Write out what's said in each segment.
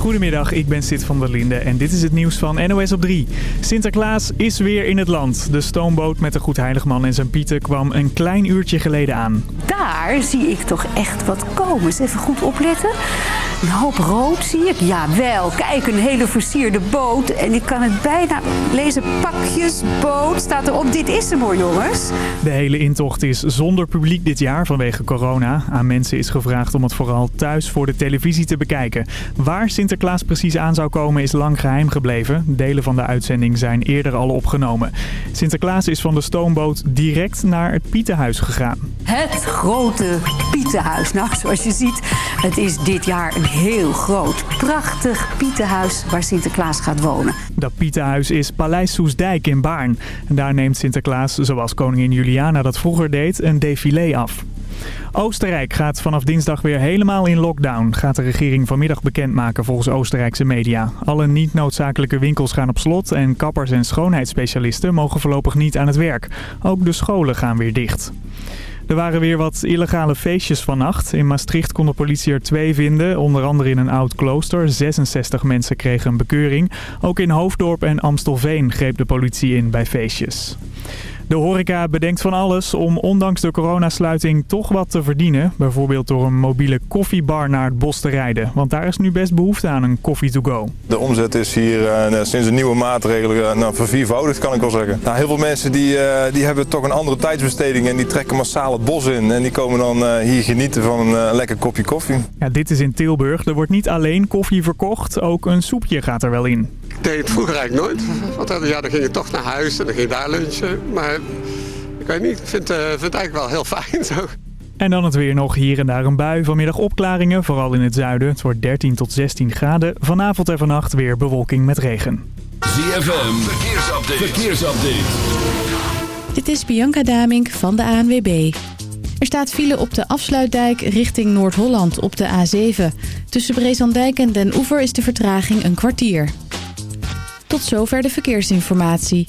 Goedemiddag, ik ben Sid van der Linde en dit is het nieuws van NOS op 3. Sinterklaas is weer in het land. De stoomboot met de Goedheiligman en zijn pieten kwam een klein uurtje geleden aan. Daar zie ik toch echt wat komen. Eens even goed opletten. Een hoop rood zie ik. Jawel, kijk, een hele versierde boot. En ik kan het bijna lezen. Pakjesboot staat erop. Dit is hem hoor, jongens. De hele intocht is zonder publiek dit jaar vanwege corona. Aan mensen is gevraagd om het vooral thuis voor de televisie te bekijken. Waar Sinterklaas precies aan zou komen is lang geheim gebleven. Delen van de uitzending zijn eerder al opgenomen. Sinterklaas is van de stoomboot direct naar het Pietenhuis gegaan. Het grote Pietenhuis. Nou, zoals je ziet, het is dit jaar een heel groot, prachtig Pietenhuis waar Sinterklaas gaat wonen. Dat Pietenhuis is Paleis Soesdijk in Baarn. En daar neemt Sinterklaas, zoals koningin Juliana dat vroeger deed, een défilé af. Oostenrijk gaat vanaf dinsdag weer helemaal in lockdown, gaat de regering vanmiddag bekendmaken volgens Oostenrijkse media. Alle niet noodzakelijke winkels gaan op slot en kappers en schoonheidsspecialisten mogen voorlopig niet aan het werk. Ook de scholen gaan weer dicht. Er waren weer wat illegale feestjes vannacht. In Maastricht kon de politie er twee vinden, onder andere in een oud klooster. 66 mensen kregen een bekeuring. Ook in Hoofddorp en Amstelveen greep de politie in bij feestjes. De horeca bedenkt van alles om ondanks de coronasluiting toch wat te verdienen. Bijvoorbeeld door een mobiele koffiebar naar het bos te rijden. Want daar is nu best behoefte aan een koffie to go. De omzet is hier uh, sinds de nieuwe maatregelen uh, nou, verviervoudigd kan ik wel zeggen. Nou, heel veel mensen die, uh, die hebben toch een andere tijdsbesteding en die trekken massaal het bos in. En die komen dan hier genieten van een lekker kopje koffie. Ja, dit is in Tilburg. Er wordt niet alleen koffie verkocht, ook een soepje gaat er wel in. Ik deed het vroeger eigenlijk nooit. Want ja, dan ging je toch naar huis en dan ging je daar lunchen. Maar ik weet niet, ik vind, uh, vind het eigenlijk wel heel fijn zo. En dan het weer nog hier en daar een bui. Vanmiddag opklaringen, vooral in het zuiden. Het wordt 13 tot 16 graden. Vanavond en vannacht weer bewolking met regen. ZFM, verkeersupdate. verkeersupdate. Dit is Bianca Damink van de ANWB. Er staat file op de afsluitdijk richting Noord-Holland op de A7. Tussen Brezandijk en Den Oever is de vertraging een kwartier. Tot zover de verkeersinformatie.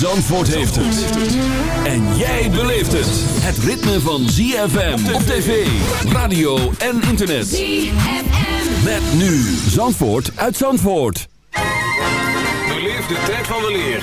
Zandvoort heeft het. En jij beleeft het. Het ritme van ZFM op tv, radio en internet. ZFM. Met nu Zandvoort uit Zandvoort. Beleef de tijd van weleer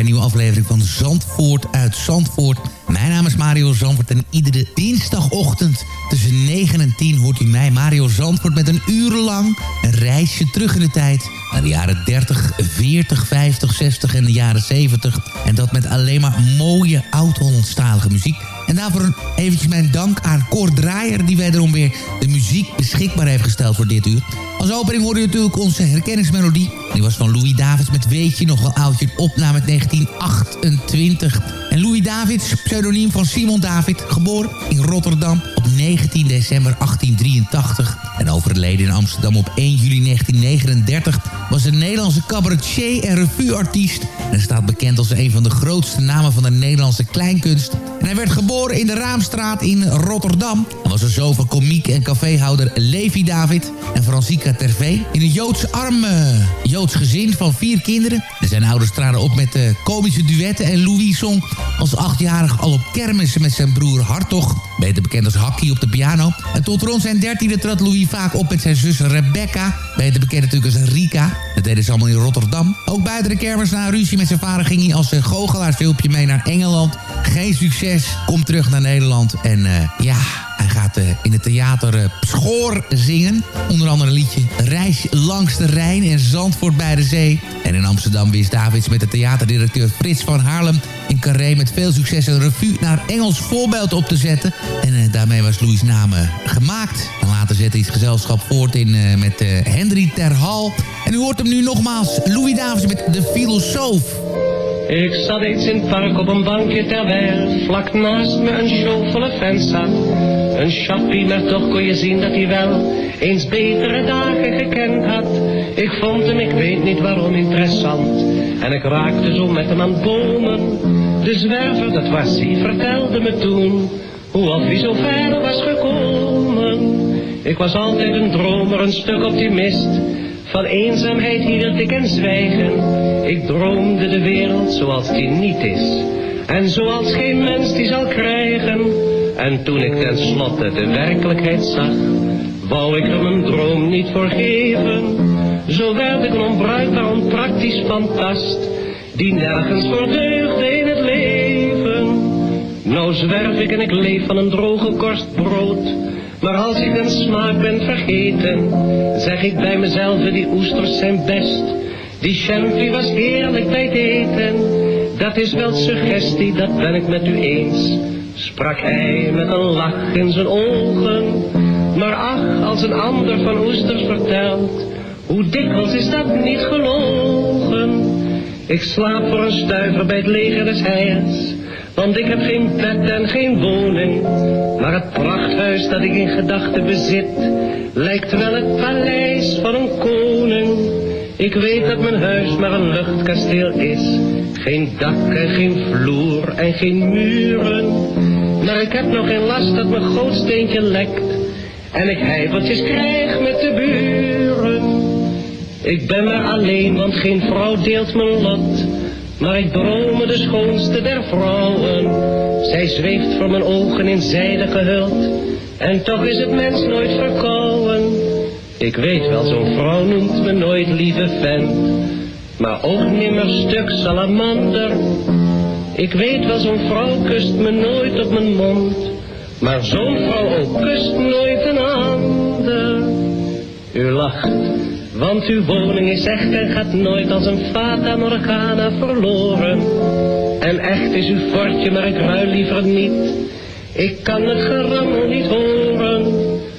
Een nieuwe aflevering van Zandvoort uit Zandvoort. Mijn naam is Mario Zandvoort en iedere dinsdagochtend tussen 9 en 10 hoort u mij, Mario Zandvoort, met een uur lang een reisje terug in de tijd naar de jaren 30, 40, 50, 60 en de jaren 70. En dat met alleen maar mooie oud-Hollandstalige muziek. En daarvoor eventjes mijn dank aan Cor Draaier... die wederom weer de muziek beschikbaar heeft gesteld voor dit uur. Als opening hoorde u natuurlijk onze herkenningsmelodie. Die was van Louis Davids met Weet je nog wel oudje... een opname uit 1928. En Louis Davids, pseudoniem van Simon David... geboren in Rotterdam op 19 december 1883... en overleden in Amsterdam op 1 juli 1939... was een Nederlandse cabaretier en revueartiest... en staat bekend als een van de grootste namen van de Nederlandse kleinkunst... En hij werd geboren in de Raamstraat in Rotterdam. Hij was een zoon van komiek en caféhouder Levi David en Franciska Tervee. In een Joods arm eh, Joods gezin van vier kinderen. En zijn ouders traden op met eh, komische duetten. En Louis zong als achtjarig al op kermissen met zijn broer Hartog. Beter bekend als Hakkie op de piano. En tot rond zijn dertiende trad Louis vaak op met zijn zus Rebecca. Beter bekend natuurlijk als Rika. Dat deden ze allemaal in Rotterdam. Ook buiten de kermis na een ruzie met zijn vader ging hij als uh, goochelaarshulpje mee naar Engeland. Geen succes, komt terug naar Nederland. En eh, ja, hij gaat eh, in het theater eh, Schoor zingen. Onder andere een liedje Reis langs de Rijn en Zandvoort bij de Zee. En in Amsterdam wist Davids met de theaterdirecteur Frits van Haarlem... Carré met veel succes een revue naar Engels voorbeeld op te zetten. En eh, daarmee was Louis' naam eh, gemaakt. En later zette hij het gezelschap voort in eh, met Henry Terhal. En u hoort hem nu nogmaals, Louis Davids met De Filosoof. Ik zat eens in het park op een bankje terwijl vlak naast me een showvolle vent zat. Een chappie, maar toch kon je zien dat hij wel eens betere dagen gekend had. Ik vond hem, ik weet niet waarom, interessant. En ik raakte zo met hem aan bomen. De zwerver, dat was hij, vertelde me toen hoe of hij zo ver was gekomen. Ik was altijd een dromer, een stuk optimist. Van eenzaamheid hield ik en zwijgen. Ik droomde de wereld zoals die niet is. En zoals geen mens die zal krijgen. En toen ik tenslotte de werkelijkheid zag, wou ik er mijn droom niet voor geven. Zo werd ik een onbruikbaar, onpraktisch fantast, die nergens voor deugde. Nou zwerf ik en ik leef van een droge korst brood. Maar als ik een smaak ben vergeten, zeg ik bij mezelf, die oesters zijn best. Die champie was heerlijk bij het eten. Dat is wel suggestie, dat ben ik met u eens. Sprak hij met een lach in zijn ogen. Maar ach, als een ander van oesters vertelt, hoe dikwijls is dat niet gelogen. Ik slaap voor een stuiver bij het leger des heils. Want ik heb geen bed en geen woning. Maar het prachthuis dat ik in gedachten bezit, lijkt wel het paleis van een koning. Ik weet dat mijn huis maar een luchtkasteel is. Geen dak en geen vloer en geen muren. Maar ik heb nog geen last dat mijn gootsteentje lekt. En ik heifeltjes krijg met de buren. Ik ben maar alleen, want geen vrouw deelt mijn lot. Maar ik drome de schoonste der vrouwen. Zij zweeft voor mijn ogen in zijde gehuld. En toch is het mens nooit verkouden. Ik weet wel, zo'n vrouw noemt me nooit lieve vent. Maar ook nimmer stuk salamander. Ik weet wel, zo'n vrouw kust me nooit op mijn mond. Maar zo'n vrouw ook kust nooit een ander. U lacht, want uw woning is echt en gaat nooit als een fata morgana verloren. En echt is uw fortje, maar ik ruil liever niet. Ik kan het gerammel niet horen.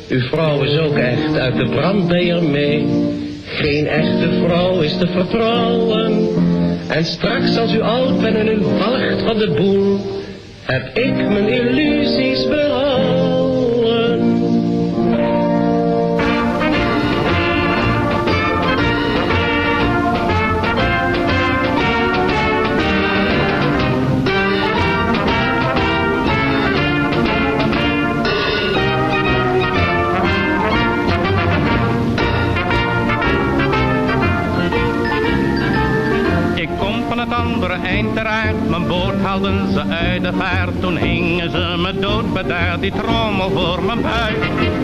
Uw vrouw is ook echt, uit de brand ben je er mee. Geen echte vrouw is te vertrouwen. En straks als u oud bent en u walgt van de boel, heb ik mijn illusies behouden. Mijn boot haalden ze uit de vaart. Toen hingen ze me dood bedaard, die trommel voor mijn buik.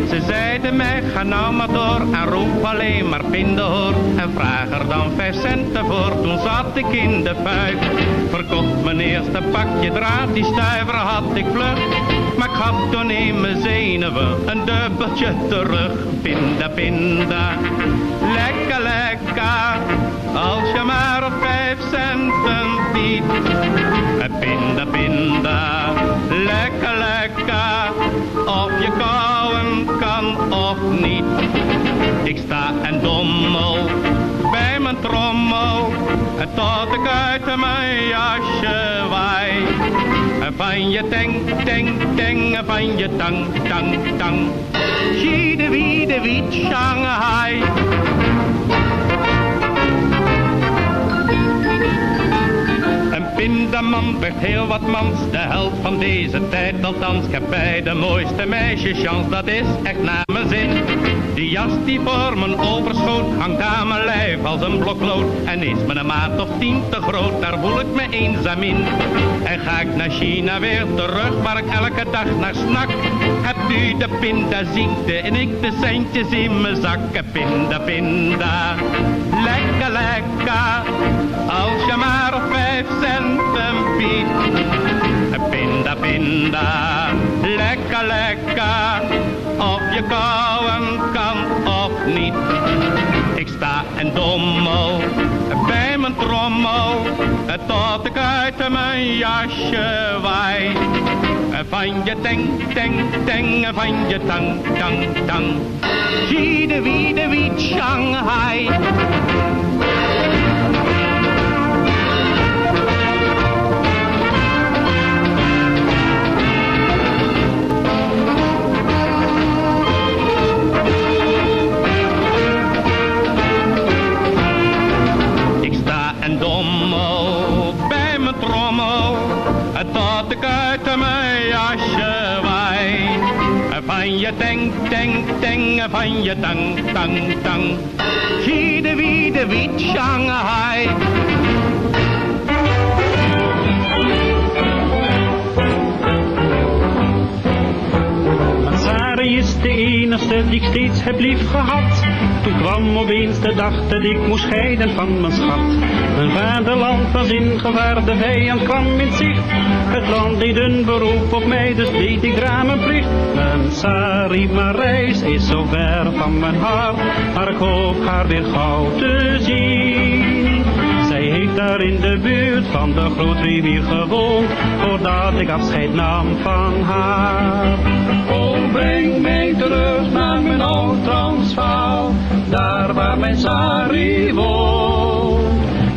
Ze zeiden mij, ga nou maar door en roep alleen maar pindehoor. En vraag er dan vijf centen voor, toen zat ik in de fuik. Verkocht mijn eerste pakje draad, die stuiver had ik vlug. Maar ik gaf toen in mijn zenuwen een dubbeltje terug. Pinda, pinda, lekker, lekker. Als je maar vijf centen biedt. Pinda, lekker, lekker. Of je kouwen kan of niet. Ik sta en dommel bij mijn trommel. Tot ik uit mijn jasje waai. Van je teng, teng, teng. En van je tang, tang, tang. Schiede, wiede, wiet, Shanghai. Een pindaman werd heel wat mans, de held van deze tijd althans. Ik heb bij de mooiste meisjes chance, dat is echt naar mijn zin. Die jas die voor mijn overschoot, hangt aan mijn lijf als een blok lood. En is me een maat of tien te groot, daar voel ik me eenzaam in. En ga ik naar China weer terug, waar ik elke dag naar snak. Heb u de pindaziekte en ik de centjes in mijn zak. Pinda, pinda, lekker, lekker. Als je maar vijf biedt. Pinda, pinda, lekker, lekker. je kouwen kan of niet. Ik sta en dommel bij mijn trommel, tot ik uit mijn jasje waai. Van je teng, teng, teng, van je tang, tang, tang. Zie de wie, de wie, Shanghai. Tot ik uit mijn jasje waai. Van je teng, teng, teng, van je tang, tang, tang. Zie de wie, de wie, Shanghai. Sari is de enige die ik steeds heb lief gehad. Toen kwam opeens de dag dat ik moest scheiden van mijn schat. Mijn vaderland was in gevaar, de vijand kwam in zicht. Het land deed een beroep op mij, dus deed ik raam mijn plicht. Mijn Sari Marijs is zo ver van mijn hart, maar ik hoop haar weer gauw te zien. Zij heeft daar in de buurt van de grootrivier gewoond, voordat ik afscheid nam van haar. Breng mij terug naar mijn oud Transvaal, daar waar mijn Sari woont.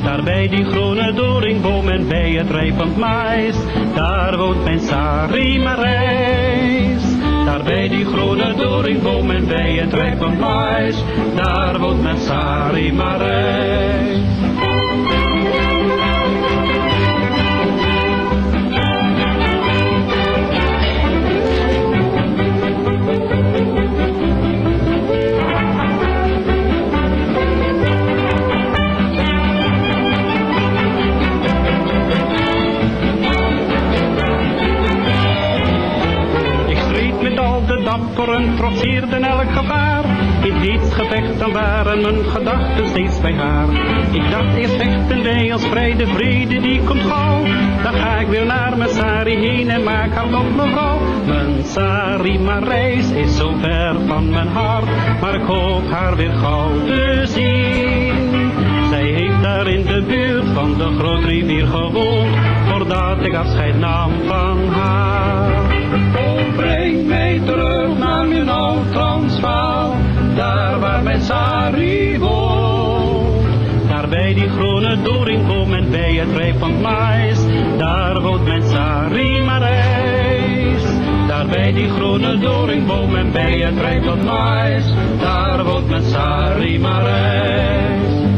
Daar bij die groene doringboom en bij het rijpend mais, daar woont mijn Sari Marijs. Daar bij die groene doringboom en bij het rijpend mais, daar woont mijn Sari Marijs. Waren mijn gedachten steeds bij haar. Ik dacht eerst vechten wij als vrij de vrede die komt gauw. Dan ga ik weer naar mijn Sari heen en maak haar tot mevrouw. Mijn Sari Marijs is zo ver van mijn hart, maar ik hoop haar weer gauw te zien. Zij heeft daar in de buurt van de grootrivier gewoond, voordat ik afscheid nam van haar. Oh, breng mij terug naar mijn oud Transvaal, daar waar mijn Sari woont. Daar bij die groene doringboom en bij het rijp van mais, daar woont mijn Sari Marijs. Daar bij die groene doringboom en bij het rijp van mais, daar woont mijn Sari Marijs.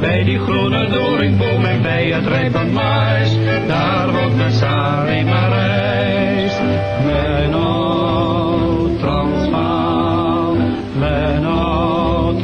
Bij die groene doringboom en bij het rijpend mais, daar woont mijn Sari Marijs. Mijn oud Transvaal, mijn oud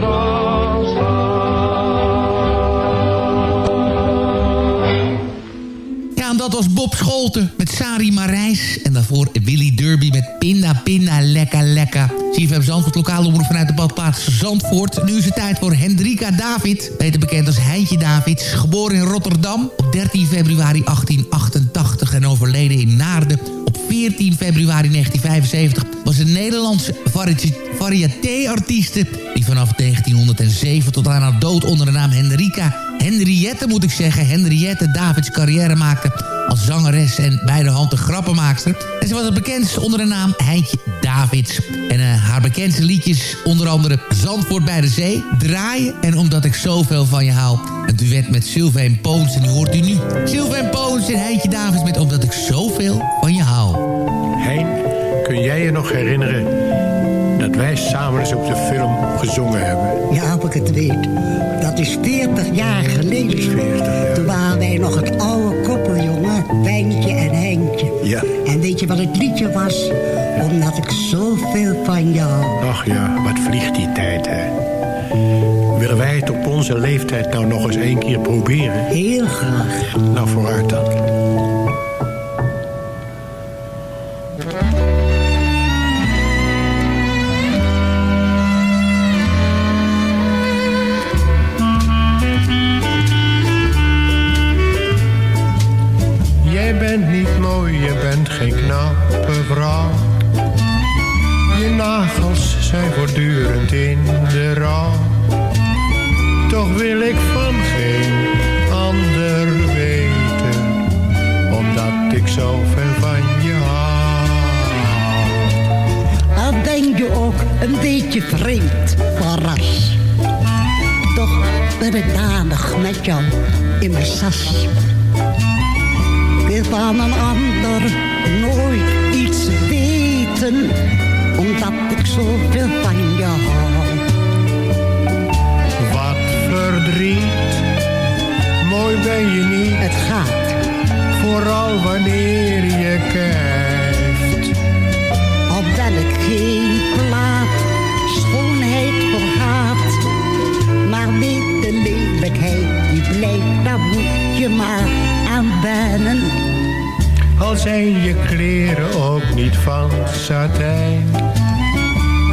Ja, en dat was Bob Scholten met Sari Marijs. Daarvoor Willy Derby met Pinda Pinda Lekka Lekka. CFM Zandvoort, lokale omroep vanuit de badplaats Zandvoort. Nu is het tijd voor Hendrika David. Beter bekend als Heintje David. Geboren in Rotterdam op 13 februari 1888 en overleden in Naarden op 14 februari 1975 was een Nederlandse vari- variété-artieste... die vanaf 1907 tot aan haar dood onder de naam Henrika... Henriette moet ik zeggen, Henriette Davids carrière maakte als zangeres en bij de hand een grappenmaakster. En ze was het bekendst onder de naam Heintje Davids. En eh, haar bekendste liedjes onder andere Zandvoort bij de Zee, Draaien en Omdat ik zoveel van je hou. Een duet met Sylvain Poons en die hoort u nu. Sylvain Poons en Heintje Davids met Omdat ik zoveel van je hou. Hein, kun jij je nog herinneren dat wij samen eens op de film gezongen hebben? Ja, of ik het weet. Dat is 40 jaar geleden. 40 jaar. Toen waren wij nog het oude koppeljongen, Wijntje en Heintje. Ja. En weet je wat het liedje was? Omdat ik zoveel van jou. Ach ja, wat vliegt die tijd, hè? Willen wij het op onze leeftijd nou nog eens één keer proberen? Heel graag. Nou, vooruit dan.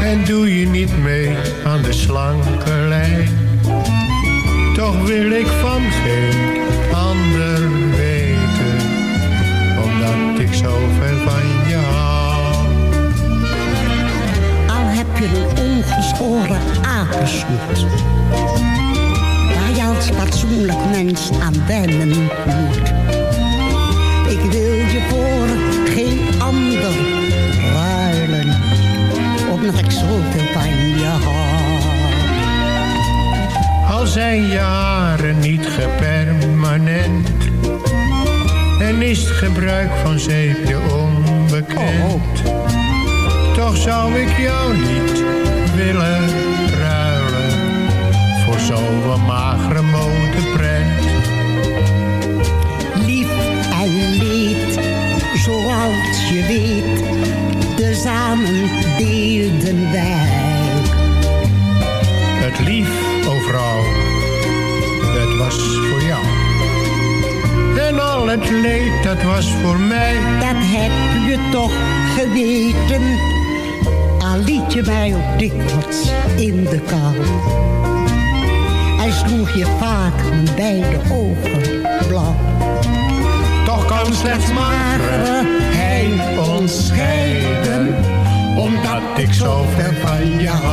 En doe je niet mee aan de slanke lijn. Toch wil ik van geen ander weten. Omdat ik zoveel van je hou. Al heb je een ongeschoren apensoet. Waar je als fatsoenlijk mens aan wennen moet. Gebruik van zeepje onbekend. Toch zou ik jou niet willen ruilen. Voor zo'n magere modeprent. Lief en leed, zoals je weet, tezamen deelden wij. Het lief al het leed, dat was voor mij. Dat heb je toch geweten, al liet je mij ook dikwijls in de kou. Hij sloeg je vaak mijn beide ogen blauw. Toch kan slechts magere hij ons scheiden, omdat ik zo ver van je hou.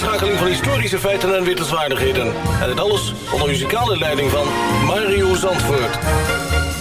Ware aaninschakeling van historische feiten en wittelswaardigheden. En dit alles onder muzikale leiding van Mario Zandvoort.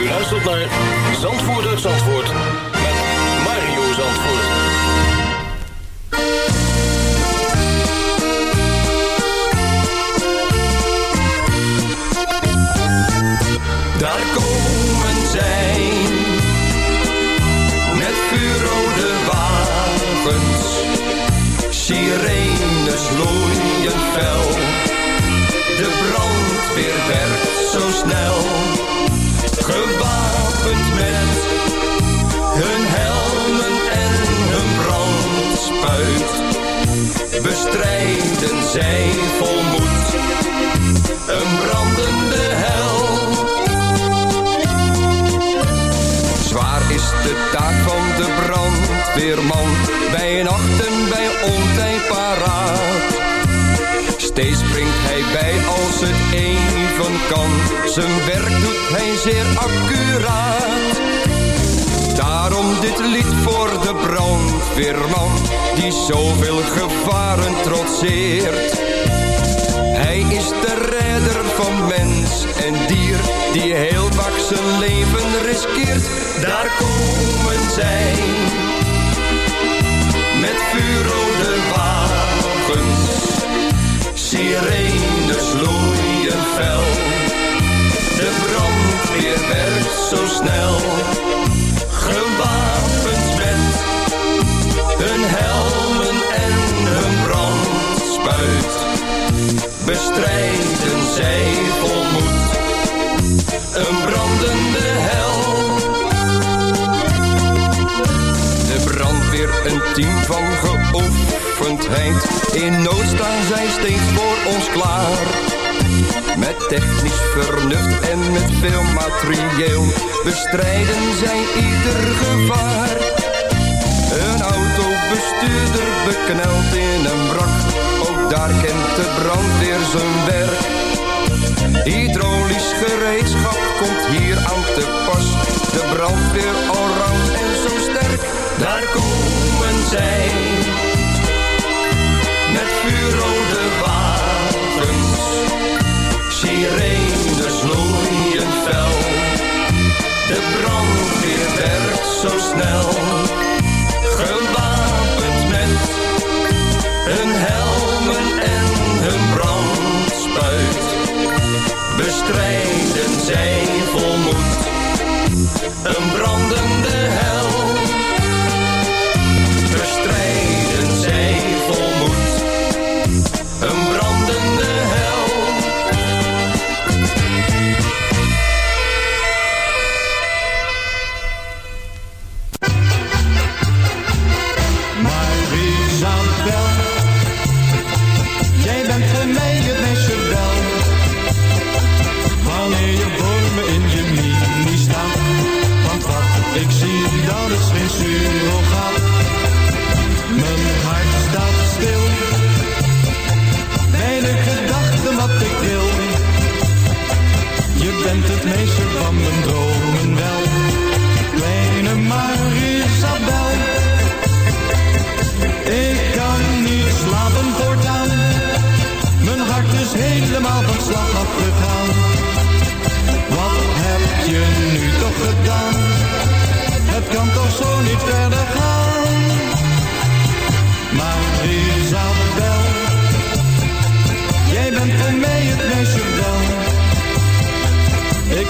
U luistert naar Zandvoort uit Zandvoort met Mario Zandvoort. Daar komen zij met vuurrode wagens, sirenes loeien fel. De brandweer werkt zo snel Gewapend met hun helmen en hun brandspuit. Bestrijden zij vol moed een brandende hel. Zwaar is de taak van de brandweerman, bij nacht en bij ontij paraat. Springt hij bij als het even kan, zijn werk doet hij zeer accuraat. Daarom dit lied voor de brandweerman, die zoveel gevaren trotseert. Hij is de redder van mens en dier, die heel vaak zijn leven riskeert. Daar komen zij, zo snel, gewapend met hun helmen en hun brandspuit bestrijden zij vol moed een brandende hel. De brandweer, een team van geoefendheid. In nood staan zij steeds voor ons klaar. Met technisch vernuft en met veel materieel bestrijden zij ieder gevaar. Een autobestuurder bekneld in een brak, ook daar kent de brandweer zijn werk. Hydraulisch gereedschap komt hier aan te pas. De brandweer allround en zo sterk, daar komen zij. Met vuurrode wagens, sirenes loeien fel. De brandweer werkt zo snel, gewapend met hun helmen en hun brandspuit. Bestrijden zij vol moed een brandende bent voor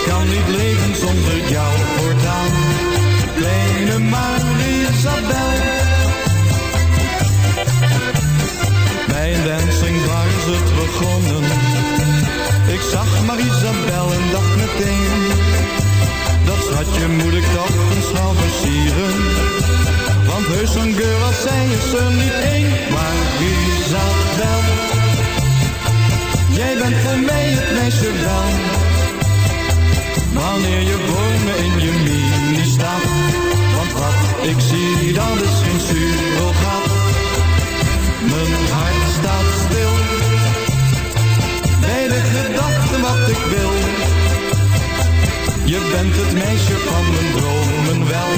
Ik kan niet leven zonder jou voortaan. Kleine Marisabel. Bij een dancing bar is het begonnen. Ik zag Marisabel en dacht meteen. Dat schatje moet ik toch een schouw versieren. Want heus zo'n girl als zij is er niet één. Maar Isabel, jij bent voor mij het meisje wel. Wanneer je me in je mini staat. Want wat ik zie, dat is geen surrogaat. Mijn hart staat stil. Bij de gedachte wat ik wil. Je bent het meisje van mijn dromen wel.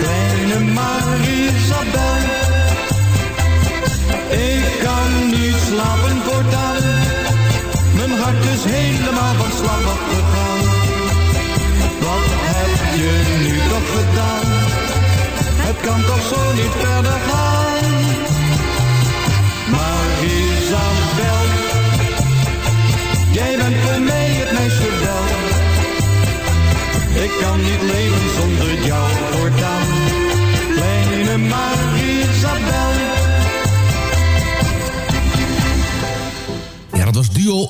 Kleine Marisabel. Ik kan niet slapen voortaan. Mijn hart is helemaal van slag afgegaan. Kan toch zo niet verder gaan. Maar Isabel, jij bent voor mij het meisje wel. Ik kan niet leven zonder jou voortaan. Kleine Marisabel.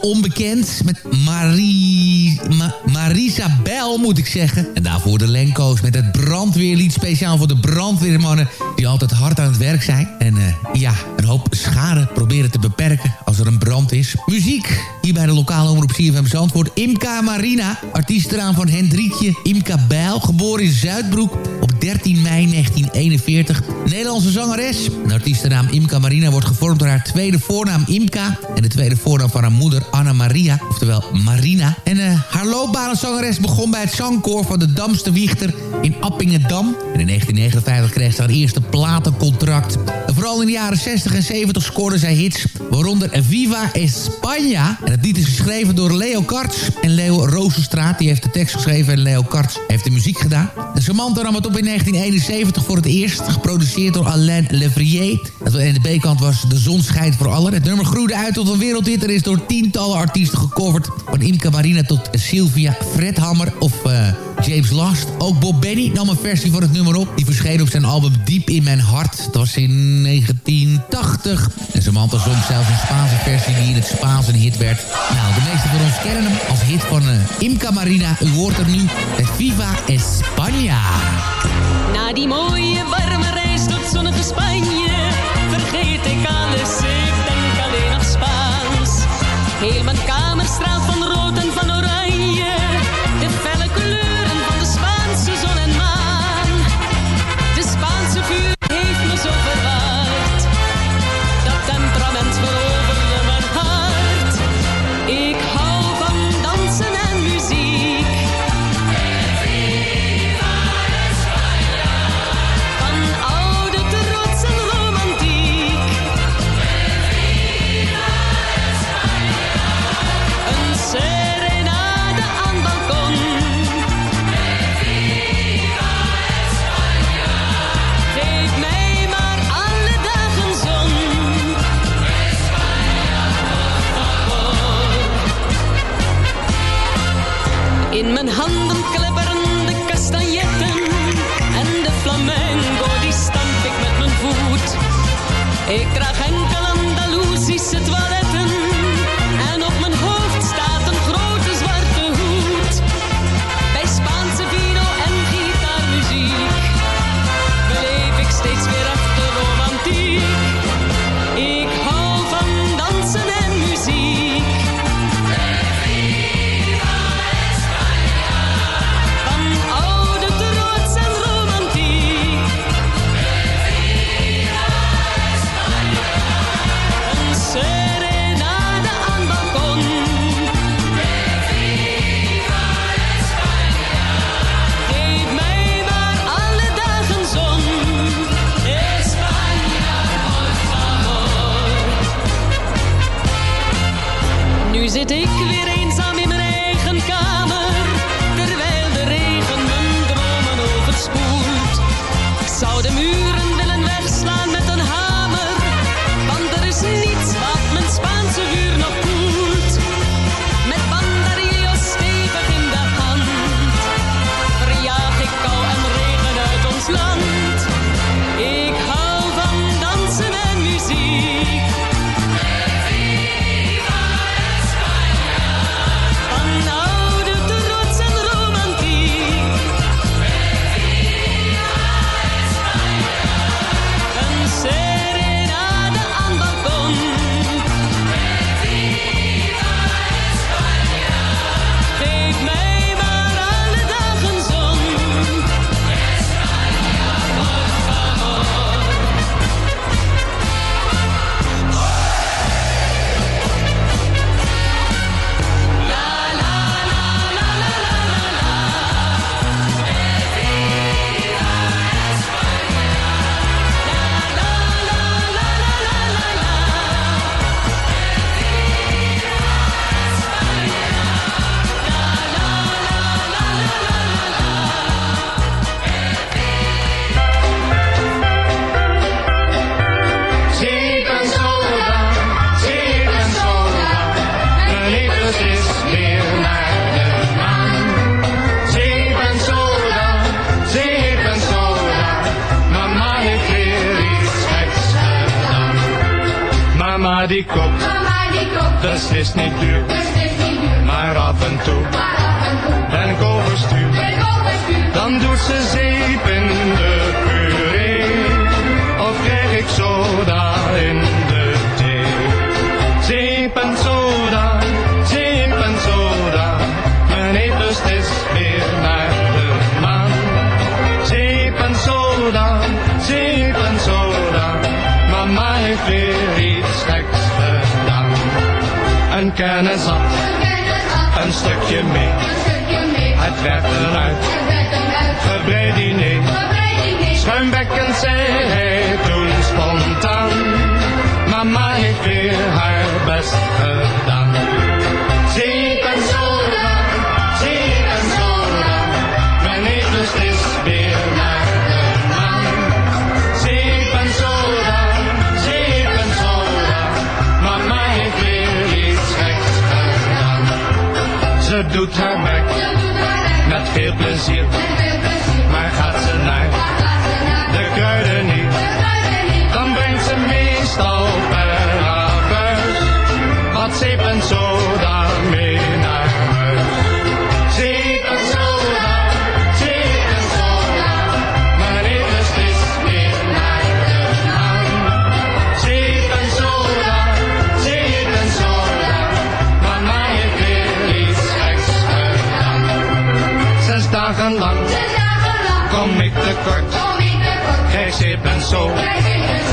Onbekend met Marie, Ma, Marisa Bel, moet ik zeggen. En daarvoor de Lenko's met het brandweerlied. Speciaal voor de brandweermannen die altijd hard aan het werk zijn. En eh, ja, een hoop schade proberen te beperken als er een brand is. Muziek, hier bij de lokale omroep CFM Zandvoort. Imka Marina, artiestenaam van Hendrikje Imka Bijl. Geboren in Zuidbroek op 13 mei 1941. Nederlandse zangeres. De artiestenaam Imka Marina wordt gevormd door haar tweede voornaam Imka... en de tweede voornaam van haar moeder Anna Maria, oftewel Marina. En uh, haar loopbaan als zangeres begon bij het zangkoor van de Damste Wichter in Appingedam. En in 1959 kreeg ze haar eerste platencontract. En vooral in de jaren 60 en 70 scoorde zij hits, waaronder Viva España. En het lied is geschreven door Leo Karts en Leo Rozenstraat. Die heeft de tekst geschreven en Leo Karts heeft de muziek gedaan. De Samantha nam het op in 1971 voor het eerst, geproduceerd door Alain Levrier. En de B-kant was De Zon schijnt voor allen. Het nummer groeide uit tot een wereldhit en is door tientallen artiesten gecoverd. Van Imca Marina tot Sylvia Fredhammer of... Uh, James Last. Ook Bob Benny nam een versie van het nummer op. Die verscheen op zijn album Diep in mijn hart. Dat was in 1980. En Samantha zong zelfs een Spaanse versie die in het Spaans een hit werd. Nou, de meeste van ons kennen hem als hit van uh, Imca Marina. U hoort er nu met Viva España. Na die mooie warme reis tot zonnige Spanje vergeet ik alles, zeepensoda, zeepensoda. Mijn eetlust is weer naar de maan. Zeepensoda, zeepensoda. Mama heeft weer iets geks gedaan. Een kennis had, een stukje mee. Het werd eruit, gebreid diner. Schuimbekkend zei hij toen spontaan. Mama heeft weer haar Zeven zora, zeven zora, Mijn neef is weer naar de man. Zeven zora, zeven zora, Mama heeft weer iets rechts gedaan. Ze doet haar werk met veel plezier. live and soul.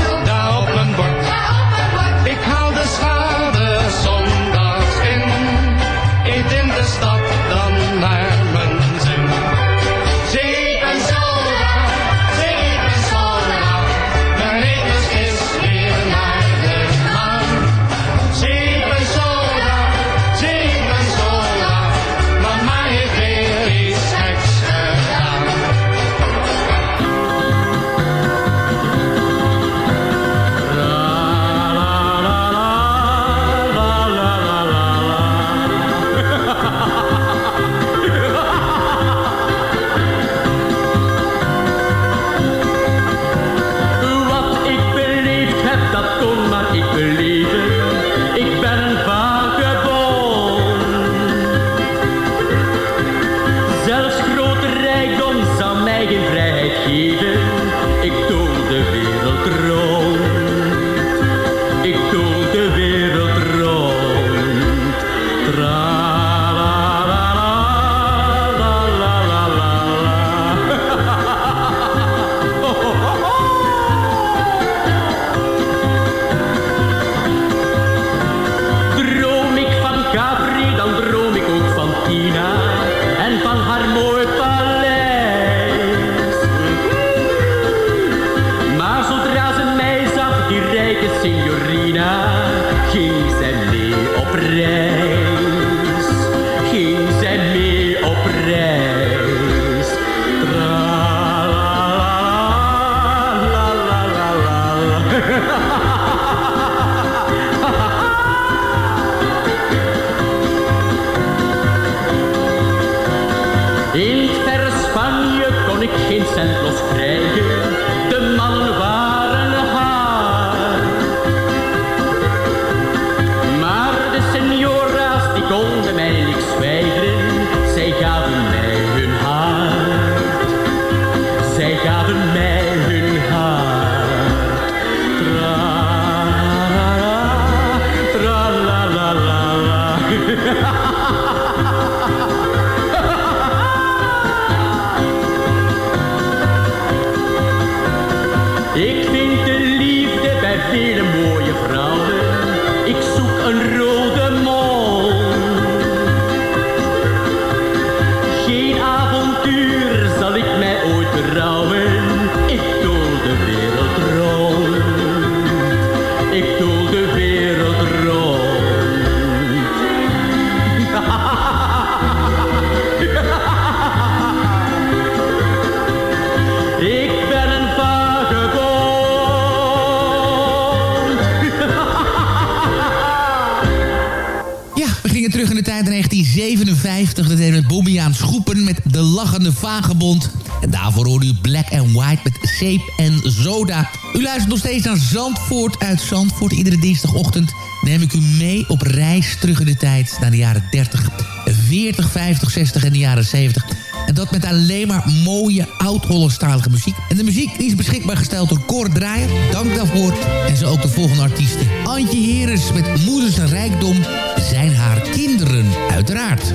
Vagebond. En daarvoor hoorde u Black and White met Zeep en Soda. U luistert nog steeds naar Zandvoort uit Zandvoort. Iedere dinsdagochtend neem ik u mee op reis terug in de tijd... naar de jaren 30, 40, 50, 60 en de jaren 70... En dat met alleen maar mooie oud-Hollandstalige muziek. En de muziek is beschikbaar gesteld door Cor Draaier. Dank daarvoor. En zo ook de volgende artiesten. Antje Heres met Moeders en Rijkdom zijn haar kinderen, uiteraard.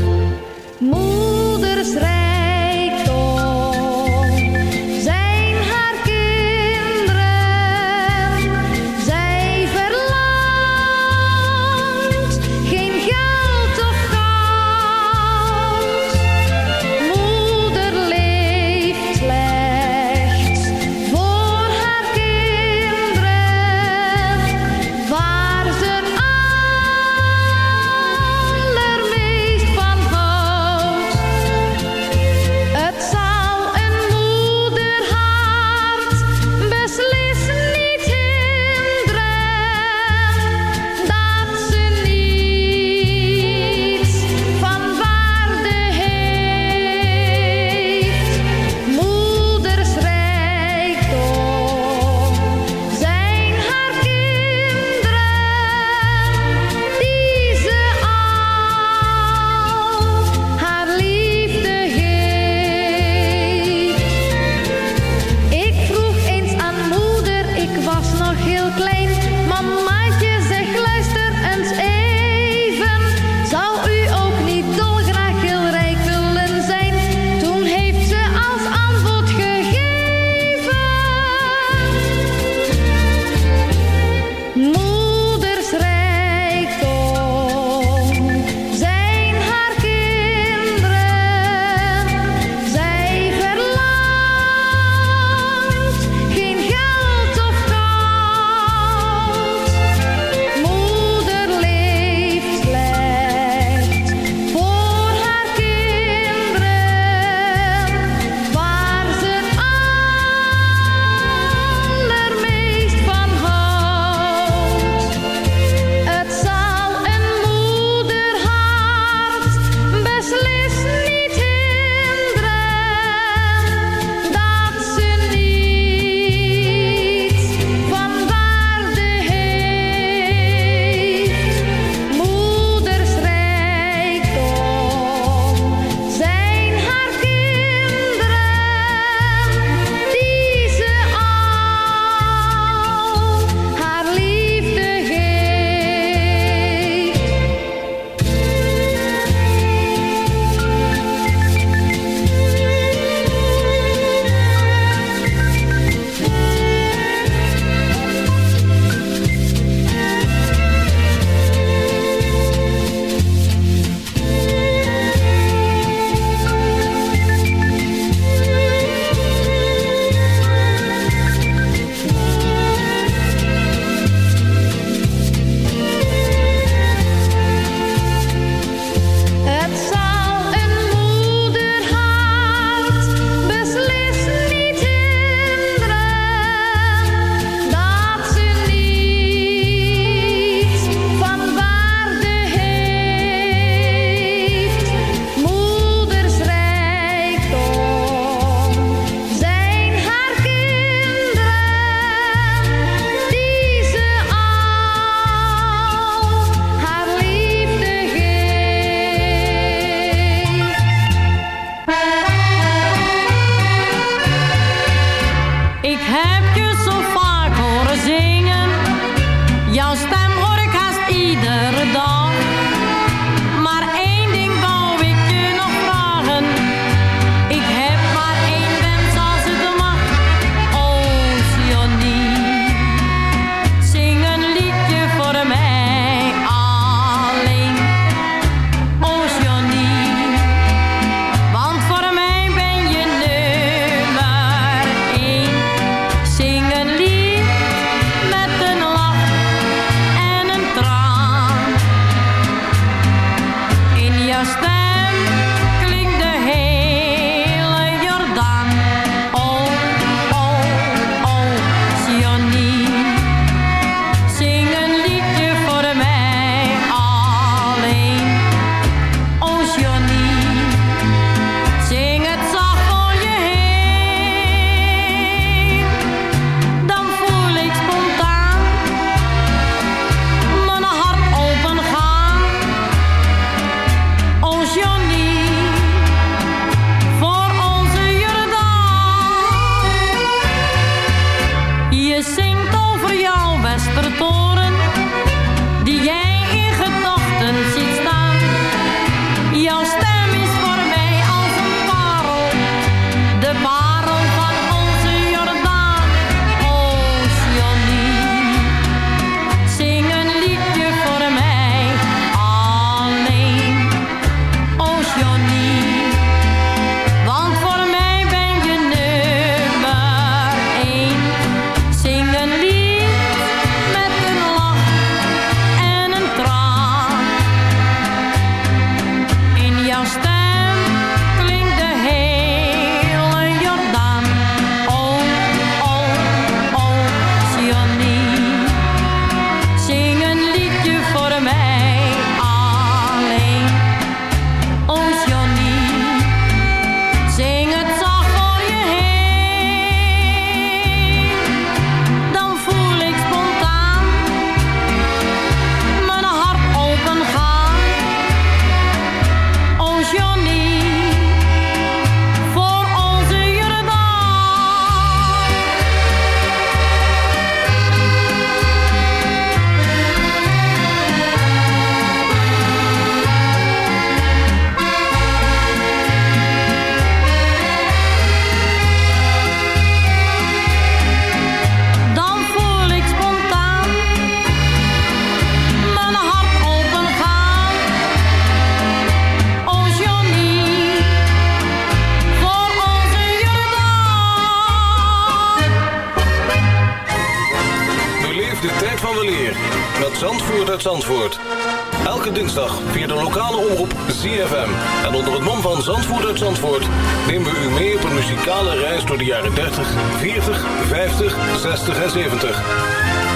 Door de jaren 30, 40, 50, 60 en 70.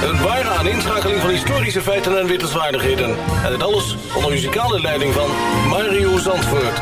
Een ware aaninschakeling van historische feiten en wittelswaardigheden. En dit alles onder muzikale leiding van Mario Zandvoort.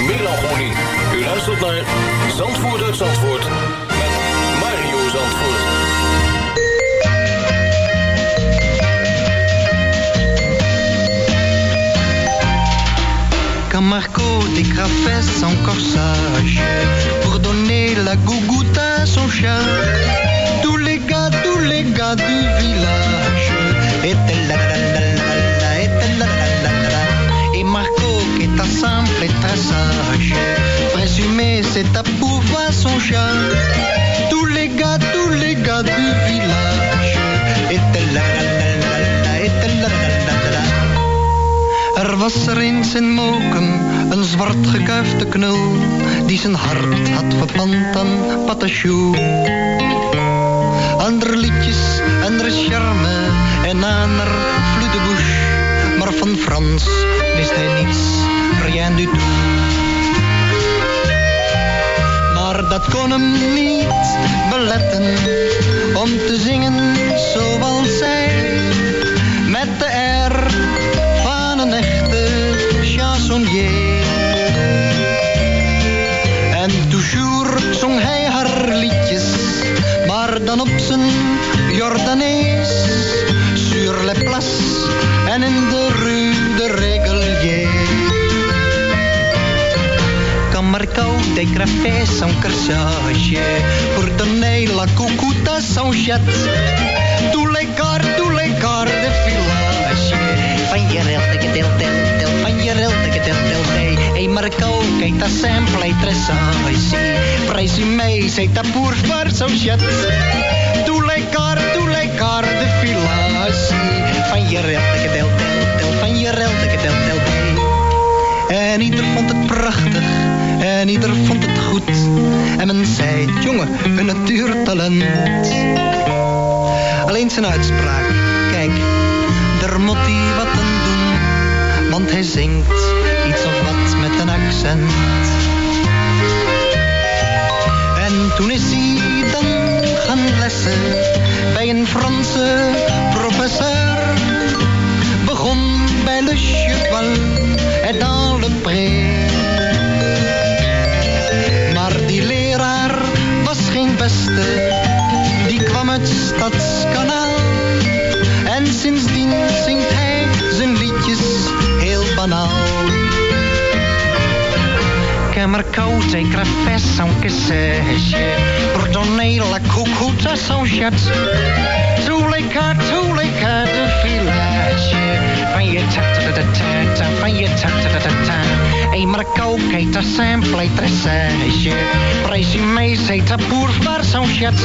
melancholie. U luistert naar Zandvoort uit Zandvoort Mario Zandvoort. Quand Marco décrafait son corsage pour donner la gougoute à son chat, tous les gars, tous les gars du village étaient là, est simple et très sage, présumé c'est à pouvoir chat. Tous les gars, tous les gars du village étaient là, étaient là. Er was er eens in Mokum een zwart gekuifde knul die zijn hart had verpand aan Patachou. Ander liedjes, andere charme en ander vloedebouche, maar van Frans wist hij niets, tout. Maar dat kon hem niet beletten om te zingen zoals zij, met de R van een echte chansonnier. En toujours zong hij haar liedjes, maar dan op zijn Jordanees. Sur les places en in de rue de Régalier. Marco, de cafés sans corsage. Pour donner la cucuta sans jette. Do legar, corps, tous de filage. Van je tel de del, del, del. Van je rel, de del, del, del. Hey Marco, kijk Preis sample, tressage. Prijs u mee, zeg dat pour de filatie van je tel tel, del, van je tel. gedeeld. En ieder vond het prachtig en ieder vond het goed. En men zei, jongen, een natuurtalent. Alleen zijn uitspraak, kijk, daar moet hij wat aan doen. Want hij zingt iets of wat met een accent. En toen is hij dan gaan lessen bij een Franse professeur. Begon bij Le Cheval et dans le pré. mar koud e café são que seja. Bordonei la cucuta são chats. Toeleka, toeleka, de village. Van je tata da tata, van je tata da tata. E mar kouk ta sempre tre seja. Preis mee zei ta boers waar são chats.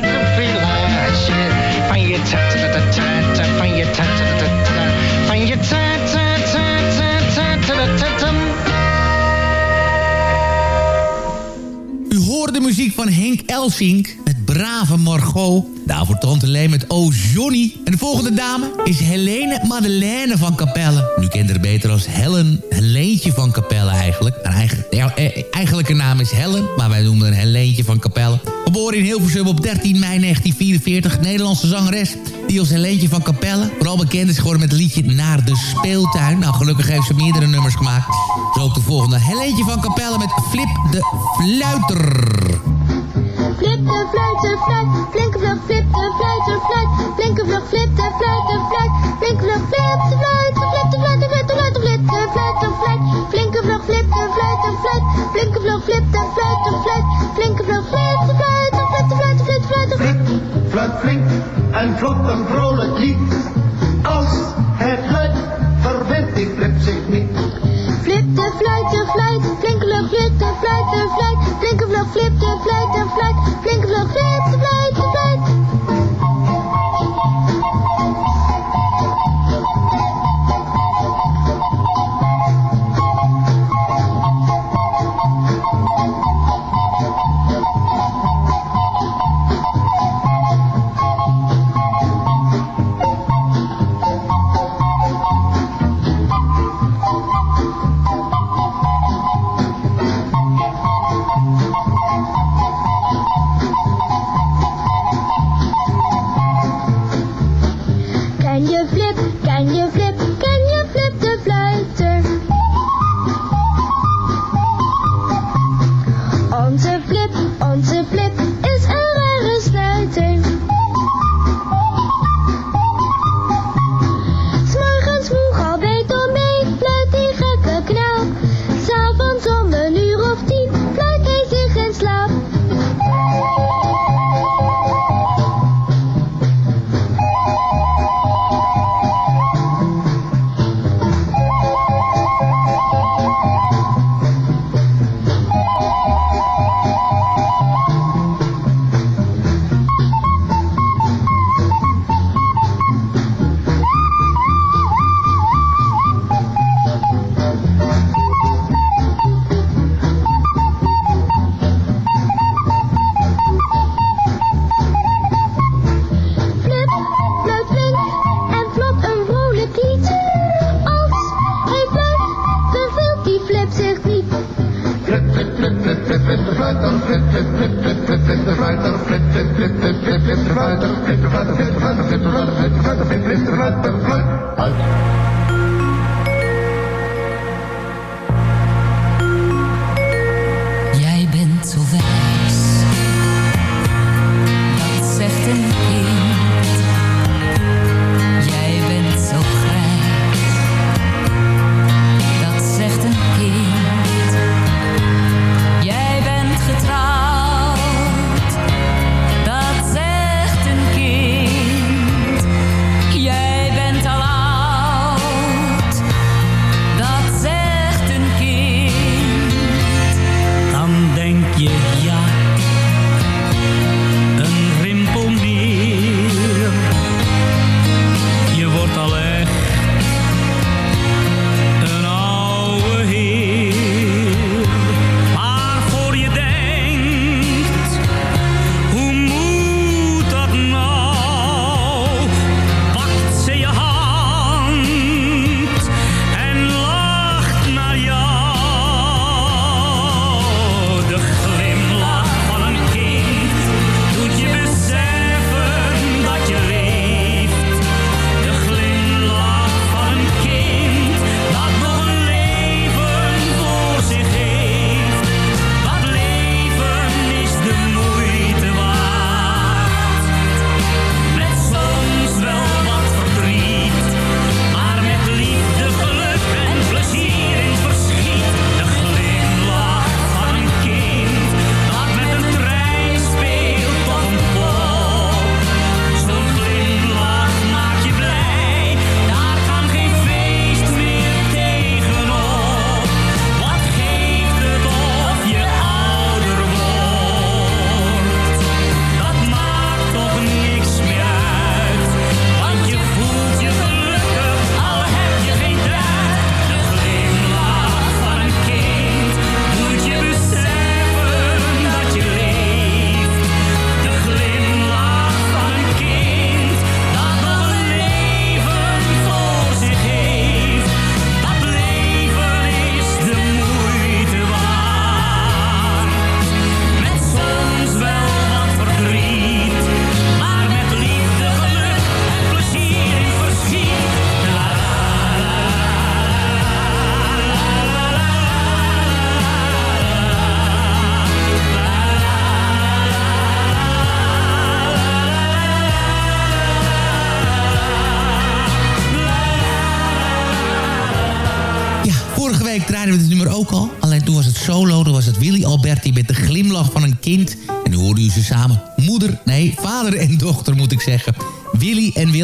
te de. Van je tata da tata, van je tata. Van je muziek van Henk Elsink Brave Margot. Daarvoor Tante Leen met Oh Johnny. En de volgende dame is Helene Madeleine van Capelle. Nu kent haar beter als Helen Helentje van Capelle eigenlijk. Haar eigen, ja, eh, eigenlijke naam is Helen, maar wij noemen haar Helentje van Capelle. Geboren in Hilversum op 13 mei 1944. Nederlandse zangeres die als Helentje van Capelle vooral bekend is geworden met het liedje Naar de Speeltuin. Nou, gelukkig heeft ze meerdere nummers gemaakt. Zo ook de volgende. Helentje van Capelle met Flip de Fluiter. Flip de fluit, de fluit, flinke vlug, flip de fluit, de fluit, flinke vlug, flip de fluit, de fluit, flinke vlug, flip de fluit, de flip de fluit, de fluit, de fluit, de flip de fluit, de fluit, flinke vlug, flip de fluit, de fluit, flinke vlug, flip de fluit, de fluit, flinke vlug, flip de fluit, de fluit, de fluit, de fluit, de fluit, de fluit. Fluit flink, en vlot een vrolijk lied. Als het luidt, verwint die flip zich niet. Flip de fluit, de fluit, flinke vlug, flip de fluit, de fluit, de fluiter,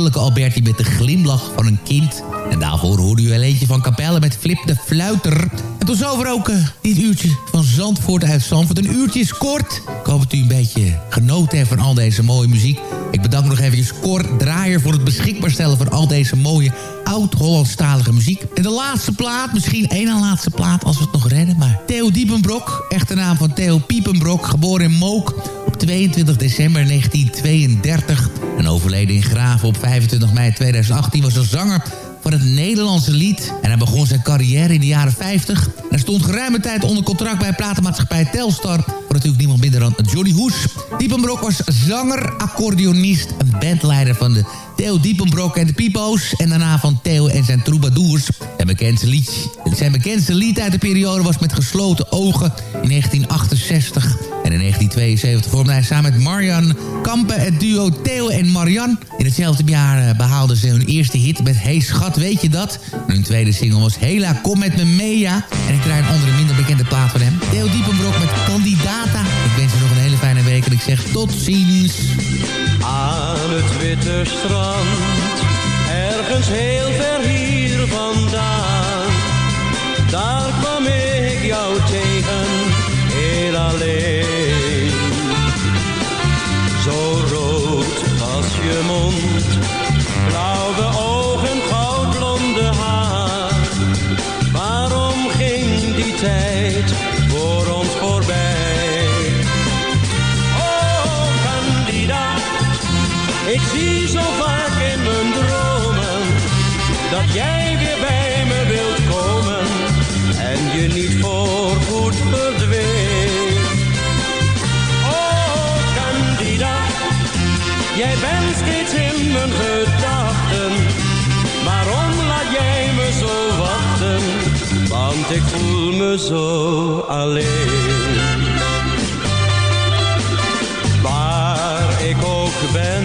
Willeke Alberti met de glimlach van een kind. En daarvoor hoorde u een eentje van Capelle met Flip de Fluiter. En tot zover ook uh, dit uurtje van Zandvoort uit Zandvoort. Een uurtje is kort. Ik hoop dat u een beetje genoten heeft van al deze mooie muziek. Ik bedank nog eventjes Kort Draaier voor het beschikbaar stellen van al deze mooie oud-Hollandstalige muziek. En de laatste plaat, misschien één na laatste plaat als we het nog redden. Maar Theo Diepenbrok, echte naam van Theo Piepenbrok, geboren in Mook op 22 december 1932. En overleden in Graven op 25 mei 2018 was een zanger van het Nederlandse lied. En hij begon zijn carrière in de jaren 50. Hij stond geruime tijd onder contract bij platenmaatschappij Telstar... voor natuurlijk niemand minder dan Johnny Hoes. Diepenbrok was zanger, accordeonist... en bandleider van de Theo Diepenbrok en de Pipo's... en daarna van Theo en zijn troubadours. Zijn bekendste, lied, zijn bekendste lied uit de periode was Met gesloten ogen in 1968... En in 1972 vormde hij samen met Marian Kampen het duo Theo en Marian. In hetzelfde jaar behaalden ze hun eerste hit met Hey Schat, weet je dat? Hun tweede single was Hela, kom met me mee, ja. En ik krijg een andere minder bekende plaat van hem. Theo Diepenbrok met Candidata. Ik wens je nog een hele fijne week en ik zeg tot ziens. Aan het witte strand, ergens heel ver hier vandaan. Daar kwam ik jou tegen, heel alleen. Mond, blauwe ogen, goudblonde haar. Waarom ging die tijd voor ons voorbij? Oh, Candida, ik zie zo vaak in mijn dromen dat jij mijn gedachten. Waarom laat jij me zo wachten? Want ik voel me zo alleen. Waar ik ook ben,